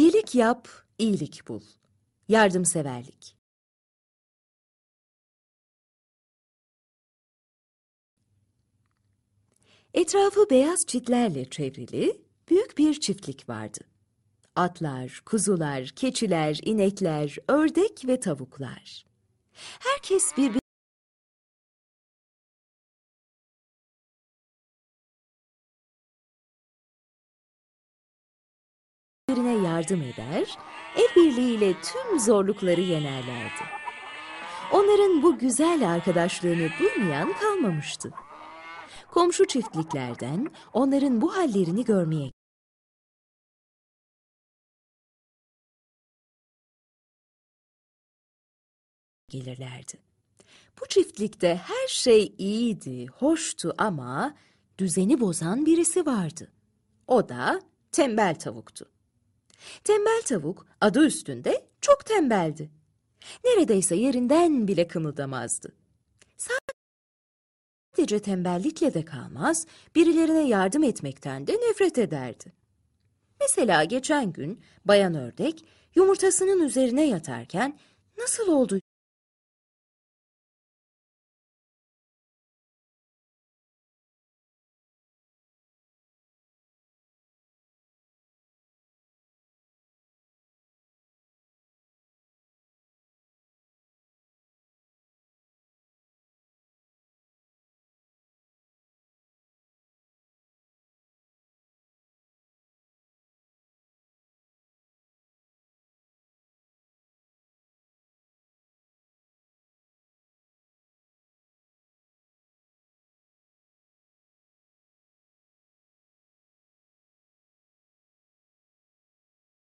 İyilik yap, iyilik bul. Yardımseverlik. Etrafı beyaz çitlerle çevrili büyük bir çiftlik vardı. Atlar, kuzular, keçiler, inekler, ördek ve tavuklar. Herkes birbirine yardım eder, el birliğiyle tüm zorlukları yenerlerdi. Onların bu güzel arkadaşlığını duymayan kalmamıştı. Komşu çiftliklerden onların bu hallerini görmeye gelirlerdi. Bu çiftlikte her şey iyiydi, hoştu ama düzeni bozan birisi vardı. O da tembel tavuktu. Tembel tavuk adı üstünde çok tembeldi. Neredeyse yerinden bile kımıldamazdı. Sadece tembellikle de kalmaz, birilerine yardım etmekten de nefret ederdi. Mesela geçen gün bayan ördek yumurtasının üzerine yatarken nasıl oldu